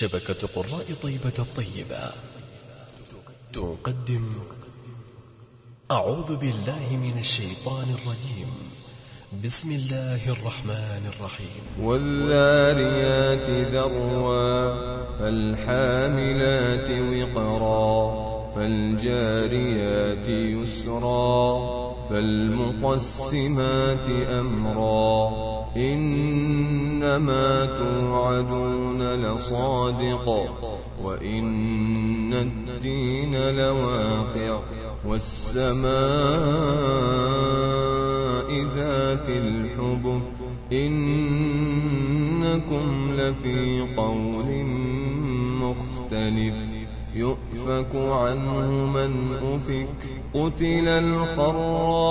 شبكة قراء طيبة الطيبة. تقدم. أعوذ بالله من الشيطان الرجيم. بسم الله الرحمن الرحيم. والذاريات ذروا فالحاملات وقرا فالجاريات يسرا فالمقسمات أمرا. إنما توعدون لصادق وإن الدين لواقع والسماء ذات الحبك. إنكم لفي قول مختلف يؤفك عنه من أفك. قتل الخراصون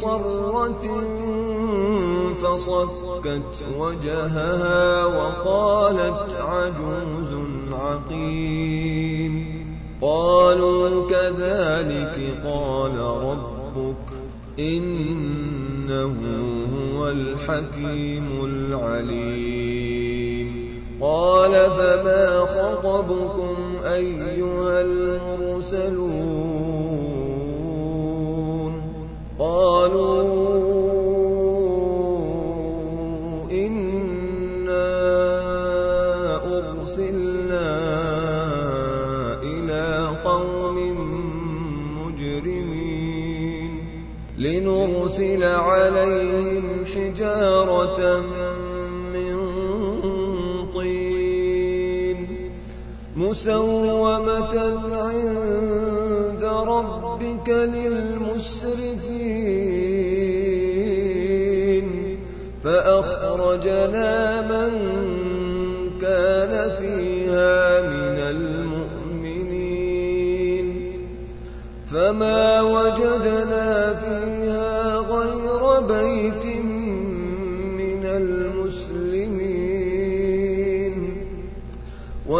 صرة فصكت وجهها وقالت عجوز عقيم. قالوا كذلك قال ربك إنه هو الحكيم العليم. قال فما خطبكم أيها المرسلون؟ عليهم حجارة من طين مسومة عند ربك للمسرفين. فأخرجنا من كان فيها من المؤمنين. فما وجدنا فيها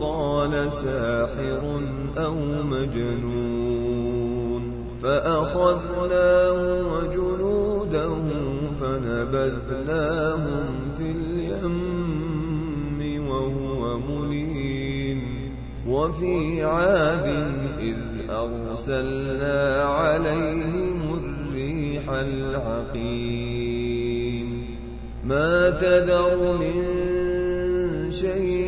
وقال ساحر أو مجنون فأخذناه وجنوده فنبذناهم في اليم وهو مليم وفي عاد إذ أرسلنا عليهم الريح العقيم ما تذر من شيء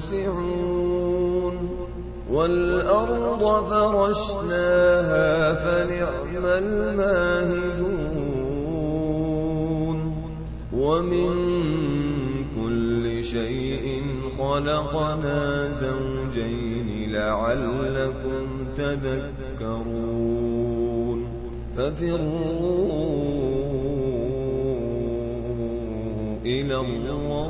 لموسعون والأرض فرشناها فنعم الماهدون. ومن كل شيء خلقنا زوجين لعلكم تذكرون. ففروا إلى الله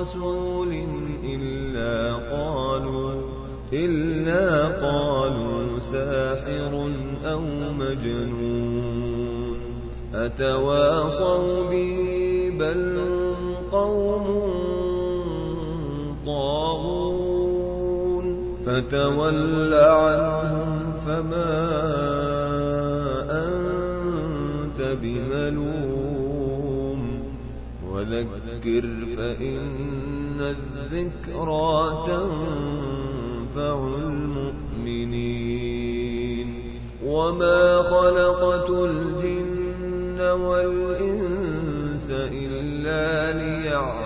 رسول إلا قالوا إلا قالوا ساحر أو مجنون. أتواصوا به بل قوم طاغون. فتول عنهم فما أنت بملوم. وذكر فإن الذكرى تنفع المؤمنين. وما خلقت الجن والإنس إلا ليعبدون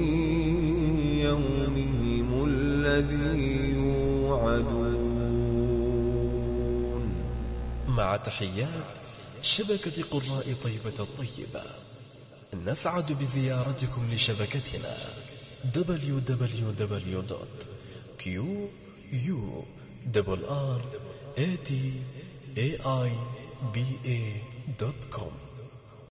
الذي يوعدون. مع تحيات شبكة قراء طيبة الطيبة نسعد بزيارتكم لشبكتنا www.quraiba.com